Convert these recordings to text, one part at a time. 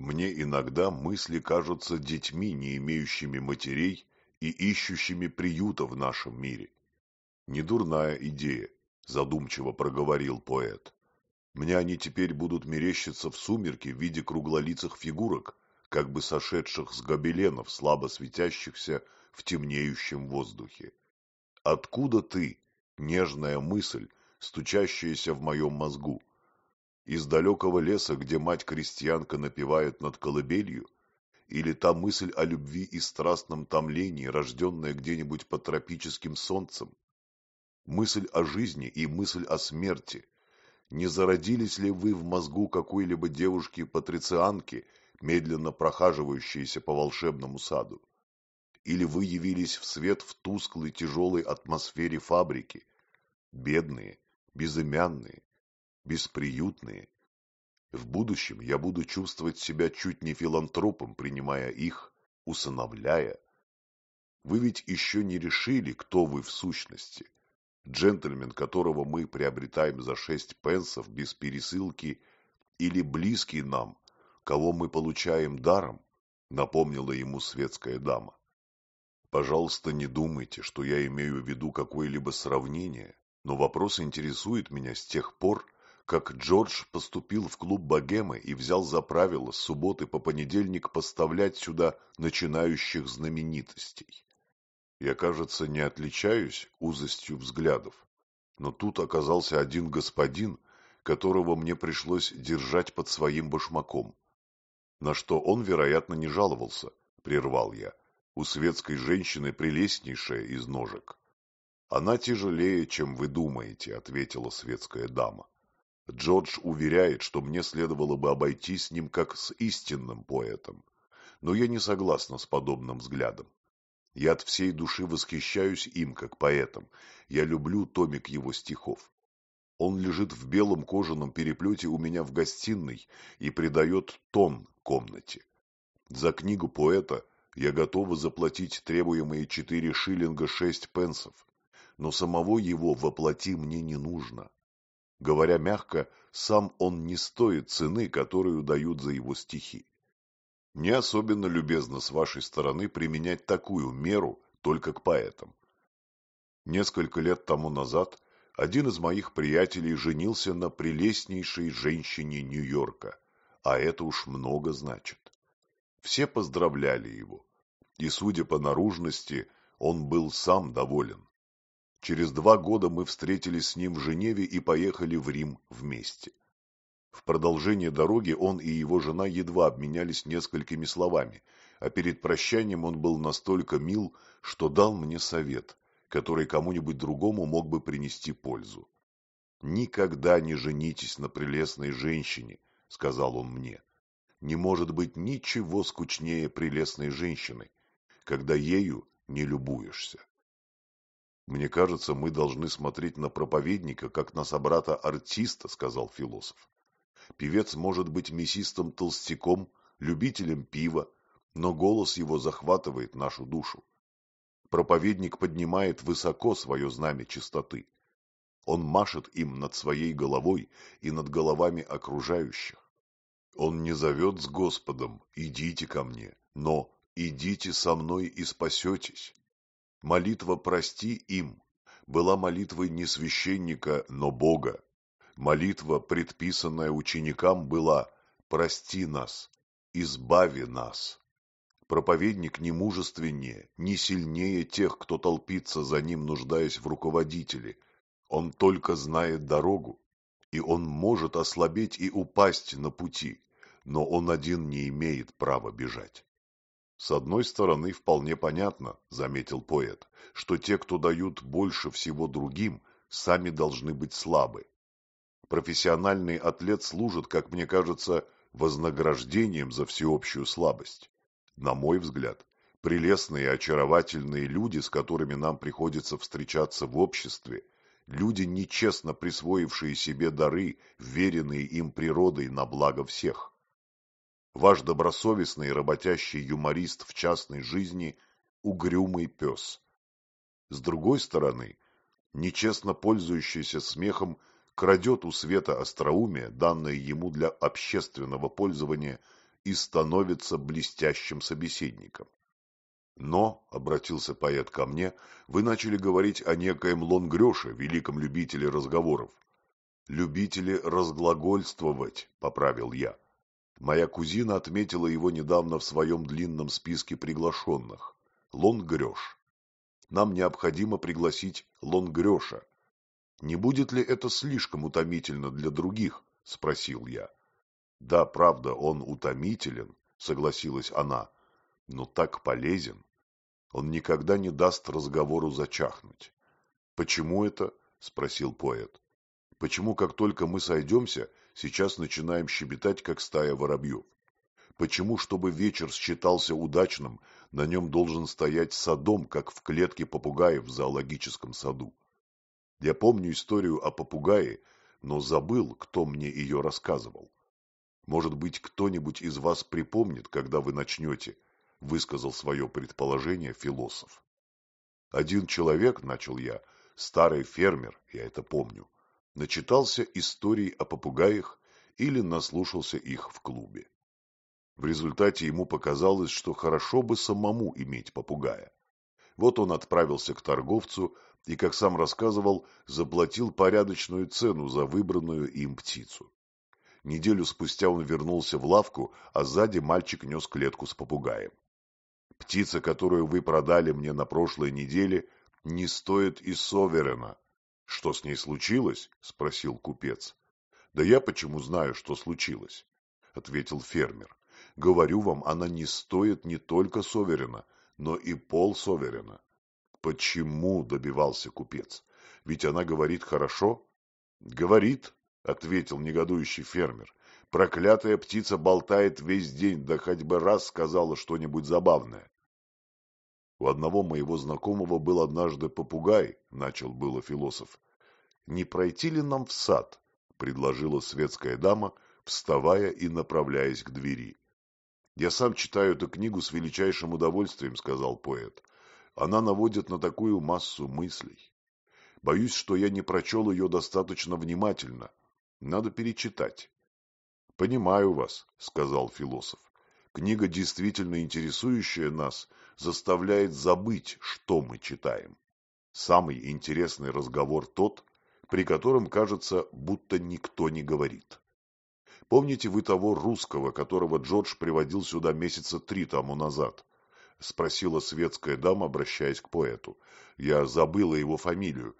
Мне иногда мысли кажутся детьми, не имеющими матерей и ищущими приюта в нашем мире. Недурная идея, задумчиво проговорил поэт. Мне они теперь будут мерещиться в сумерке в виде круглолицых фигурок, как бы сошедших с гобеленов, слабо светящихся в темнеющем воздухе. Откуда ты, нежная мысль, стучащаяся в моем мозгу? Из далекого леса, где мать-крестьянка напевает над колыбелью? Или та мысль о любви и страстном томлении, рожденная где-нибудь под тропическим солнцем? Мысль о жизни и мысль о смерти. Не зародились ли вы в мозгу какой-либо девушки-патрицианки, медленно прохаживающейся по волшебному саду? Или вы явились в свет в тусклой тяжелой атмосфере фабрики? Бедные, безымянные, бесприютные. В будущем я буду чувствовать себя чуть не филантропом, принимая их, усыновляя. Вы ведь еще не решили, кто вы в сущности. Джентльмен, которого мы приобретаем за шесть пенсов без пересылки, или близкий нам, кого мы получаем даром, напомнила ему светская дама. Пожалуйста, не думайте, что я имею в виду какое-либо сравнение, но вопрос интересует меня с тех пор, как Джордж поступил в клуб богемы и взял за правило с субботы по понедельник поставлять сюда начинающих знаменитостей. Я, кажется, не отличаюсь узостью взглядов, но тут оказался один господин, которого мне пришлось держать под своим башмаком. На что он, вероятно, не жаловался, прервал я. У светской женщины прелестнейшая из ножек. Она тяжелее, чем вы думаете, ответила светская дама. Джордж уверяет, что мне следовало бы обойтись с ним как с истинным поэтом. Но я не согласна с подобным взглядом. Я от всей души восхищаюсь им, как поэтом. Я люблю томик его стихов. Он лежит в белом кожаном переплете у меня в гостиной и придает тон комнате. За книгу поэта я готова заплатить требуемые четыре шиллинга шесть пенсов, но самого его воплоти мне не нужно. Говоря мягко, сам он не стоит цены, которую дают за его стихи. Не особенно любезно с вашей стороны применять такую меру только к поэтам. Несколько лет тому назад один из моих приятелей женился на прелестнейшей женщине Нью-Йорка, а это уж много значит. Все поздравляли его, и, судя по наружности, он был сам доволен. Через два года мы встретились с ним в Женеве и поехали в Рим вместе. В продолжение дороги он и его жена едва обменялись несколькими словами, а перед прощанием он был настолько мил, что дал мне совет, который кому-нибудь другому мог бы принести пользу. «Никогда не женитесь на прелестной женщине», — сказал он мне. «Не может быть ничего скучнее прелестной женщины, когда ею не любуешься». «Мне кажется, мы должны смотреть на проповедника, как на собрата-артиста», — сказал философ. «Певец может быть мясистым толстяком, любителем пива, но голос его захватывает нашу душу. Проповедник поднимает высоко свое знамя чистоты. Он машет им над своей головой и над головами окружающих. Он не зовет с Господом «идите ко мне», но «идите со мной и спасетесь». Молитва «Прости им» была молитвой не священника, но Бога. Молитва, предписанная ученикам, была «Прости нас, избави нас». Проповедник не мужественнее, не сильнее тех, кто толпится за ним, нуждаясь в руководителе. Он только знает дорогу, и он может ослабеть и упасть на пути, но он один не имеет права бежать. С одной стороны, вполне понятно, заметил поэт, что те, кто дают больше всего другим, сами должны быть слабы. Профессиональный атлет служит, как мне кажется, вознаграждением за всеобщую слабость. На мой взгляд, прелестные и очаровательные люди, с которыми нам приходится встречаться в обществе, люди, нечестно присвоившие себе дары, веренные им природой на благо всех ваш добросовестный и работящий юморист в частной жизни – угрюмый пес. С другой стороны, нечестно пользующийся смехом крадет у света остроумие, данное ему для общественного пользования, и становится блестящим собеседником. Но, — обратился поэт ко мне, — вы начали говорить о некоем Лонгрёше, великом любителе разговоров. Любителе разглагольствовать, — поправил я. Моя кузина отметила его недавно в своем длинном списке приглашенных. Лонгрёш. Нам необходимо пригласить Лонгрёша. Не будет ли это слишком утомительно для других? — спросил я. Да, правда, он утомителен, — согласилась она, — но так полезен. Он никогда не даст разговору зачахнуть. Почему это? — спросил поэт. Почему, как только мы сойдемся, сейчас начинаем щебетать, как стая воробьев? Почему, чтобы вечер считался удачным, на нем должен стоять садом, как в клетке попугаев в зоологическом саду? Я помню историю о попугае, но забыл, кто мне ее рассказывал. Может быть, кто-нибудь из вас припомнит, когда вы начнете, высказал свое предположение философ. Один человек, начал я, старый фермер, я это помню, начитался историй о попугаях или наслушался их в клубе. В результате ему показалось, что хорошо бы самому иметь попугая. Вот он отправился к торговцу и, как сам рассказывал, заплатил порядочную цену за выбранную им птицу. Неделю спустя он вернулся в лавку, а сзади мальчик нес клетку с попугаем. «Птица, которую вы продали мне на прошлой неделе, не стоит и соверена. Что с ней случилось? — спросил купец. — Да я почему знаю, что случилось? — ответил фермер. — Говорю вам, она не стоит не только соверена, но и пол соверена. — Почему? — добивался купец. — Ведь она говорит хорошо. — Говорит, — ответил негодующий фермер. — Проклятая птица болтает весь день, да хоть бы раз сказала что-нибудь забавное. У одного моего знакомого был однажды попугай, начал было философ. Не пройти ли нам в сад? предложила светская дама, вставая и направляясь к двери. Я сам читаю эту книгу с величайшим удовольствием, сказал поэт. Она наводит на такую массу мыслей. Боюсь, что я не прочел ее достаточно внимательно. Надо перечитать. Понимаю вас, сказал философ. Книга, действительно интересующая нас, заставляет забыть, что мы читаем. Самый интересный разговор тот, при котором кажется, будто никто не говорит. Помните вы того русского, которого Джордж приводил сюда месяца три тому назад? Спросила светская дама, обращаясь к поэту. Я забыла его фамилию.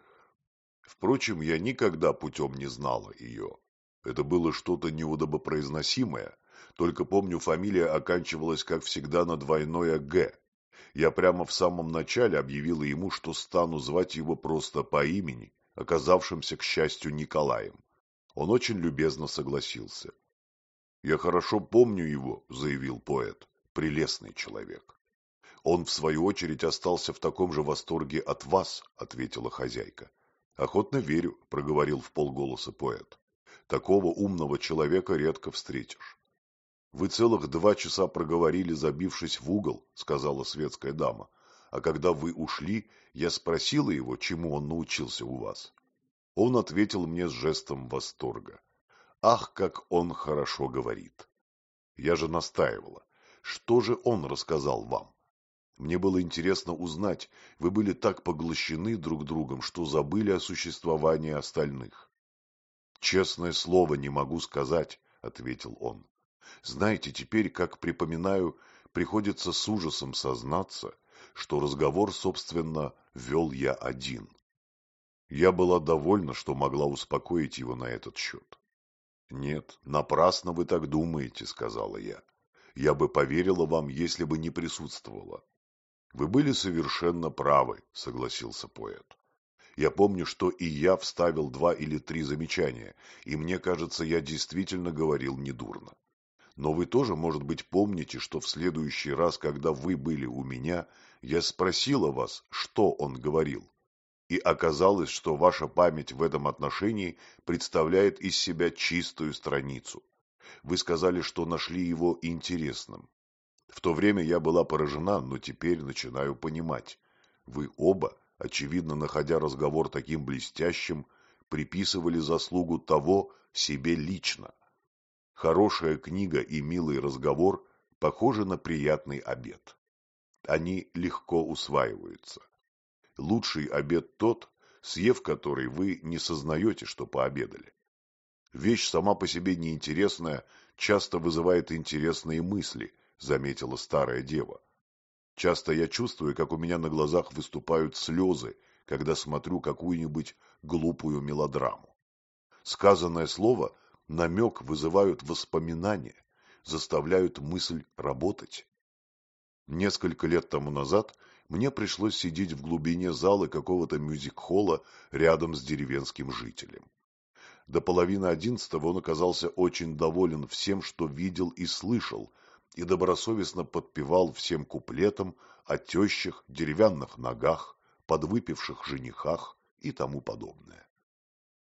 Впрочем, я никогда путем не знала ее. Это было что-то неудобопроизносимое, только помню, фамилия оканчивалась, как всегда, на двойное «Г». Я прямо в самом начале объявила ему, что стану звать его просто по имени, оказавшимся, к счастью, Николаем. Он очень любезно согласился. «Я хорошо помню его», — заявил поэт, — «прелестный человек». «Он, в свою очередь, остался в таком же восторге от вас», — ответила хозяйка. «Охотно верю», — проговорил в полголоса поэт. «Такого умного человека редко встретишь. Вы целых два часа проговорили, забившись в угол, сказала светская дама. А когда вы ушли, я спросила его, чему он научился у вас. Он ответил мне с жестом восторга. Ах, как он хорошо говорит. Я же настаивала. Что же он рассказал вам? Мне было интересно узнать, вы были так поглощены друг другом, что забыли о существовании остальных. Честное слово не могу сказать, ответил он. Знаете, теперь, как припоминаю, приходится с ужасом сознаться, что разговор, собственно, вел я один. Я была довольна, что могла успокоить его на этот счет. «Нет, напрасно вы так думаете», — сказала я. «Я бы поверила вам, если бы не присутствовала». «Вы были совершенно правы», — согласился поэт. Я помню, что и я вставил два или три замечания, и мне кажется, я действительно говорил недурно. Но вы тоже, может быть, помните, что в следующий раз, когда вы были у меня, я спросила вас, что он говорил. И оказалось, что ваша память в этом отношении представляет из себя чистую страницу. Вы сказали, что нашли его интересным. В то время я была поражена, но теперь начинаю понимать. Вы оба, очевидно, находя разговор таким блестящим, приписывали заслугу того себе лично. Хорошая книга и милый разговор похожи на приятный обед. Они легко усваиваются. Лучший обед тот, съев который вы не сознаете, что пообедали. Вещь сама по себе неинтересная, часто вызывает интересные мысли, заметила старая дева. Часто я чувствую, как у меня на глазах выступают слезы, когда смотрю какую-нибудь глупую мелодраму. Сказанное слово, намек вызывают воспоминания, заставляют мысль работать. Несколько лет тому назад мне пришлось сидеть в глубине зала какого-то мюзик-холла рядом с деревенским жителем. До половины одиннадцатого он оказался очень доволен всем, что видел и слышал, и добросовестно подпевал всем куплетам о тещах, деревянных ногах, подвыпивших женихах и тому подобное.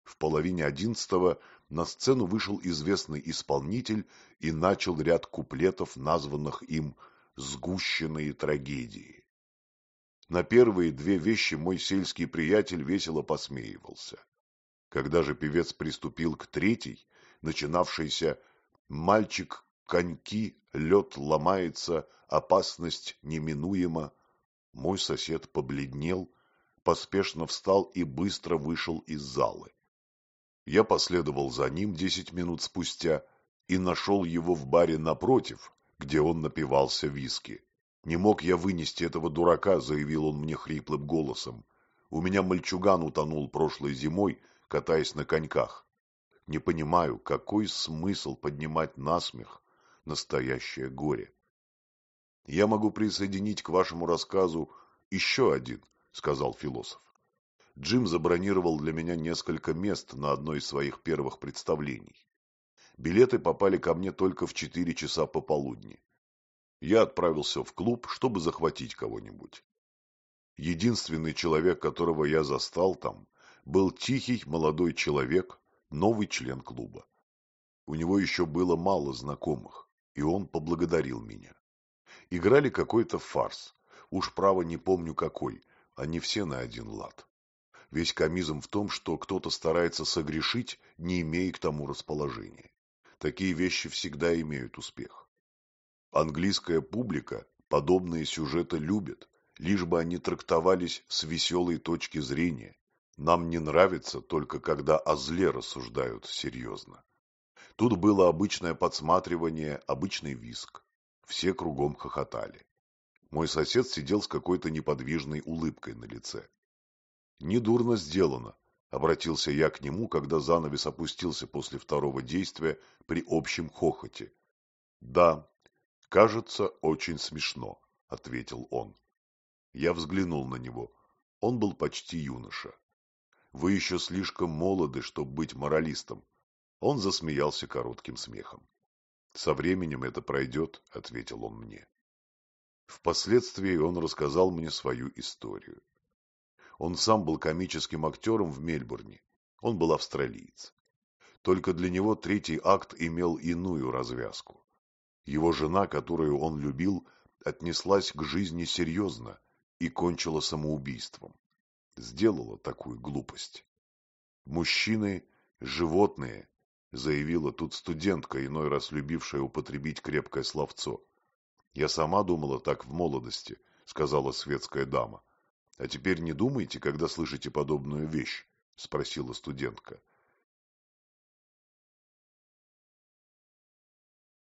В половине одиннадцатого на сцену вышел известный исполнитель и начал ряд куплетов, названных им «Сгущенные трагедии». На первые две вещи мой сельский приятель весело посмеивался. Когда же певец приступил к третьей, начинавшейся «Мальчик, коньки, лед ломается, опасность неминуема», мой сосед побледнел, поспешно встал и быстро вышел из залы. Я последовал за ним десять минут спустя и нашел его в баре напротив, где он напивался виски. «Не мог я вынести этого дурака», — заявил он мне хриплым голосом. «У меня мальчуган утонул прошлой зимой, катаясь на коньках. Не понимаю, какой смысл поднимать насмех настоящее горе. Я могу присоединить к вашему рассказу еще один, сказал философ. Джим забронировал для меня несколько мест на одно из своих первых представлений. Билеты попали ко мне только в четыре часа пополудни. Я отправился в клуб, чтобы захватить кого-нибудь. Единственный человек, которого я застал там, был тихий молодой человек, новый член клуба. У него еще было мало знакомых, и он поблагодарил меня. Играли какой-то фарс, уж право не помню какой, они все на один лад. Весь комизм в том, что кто-то старается согрешить, не имея к тому расположения. Такие вещи всегда имеют успех. Английская публика подобные сюжеты любит, лишь бы они трактовались с веселой точки зрения, нам не нравится только когда о зле рассуждают серьезно. Тут было обычное подсматривание, обычный виск. Все кругом хохотали. Мой сосед сидел с какой-то неподвижной улыбкой на лице. «Недурно сделано», — обратился я к нему, когда занавес опустился после второго действия при общем хохоте. «Да, кажется, очень смешно», — ответил он. Я взглянул на него. Он был почти юноша. Вы еще слишком молоды, чтобы быть моралистом. Он засмеялся коротким смехом. Со временем это пройдет, ответил он мне. Впоследствии он рассказал мне свою историю. Он сам был комическим актером в Мельбурне. Он был австралиец. Только для него третий акт имел иную развязку. Его жена, которую он любил, отнеслась к жизни серьезно и кончила самоубийством сделала такую глупость. Мужчины – животные, заявила тут студентка, иной раз любившая употребить крепкое словцо. Я сама думала так в молодости, сказала светская дама. А теперь не думайте, когда слышите подобную вещь, спросила студентка.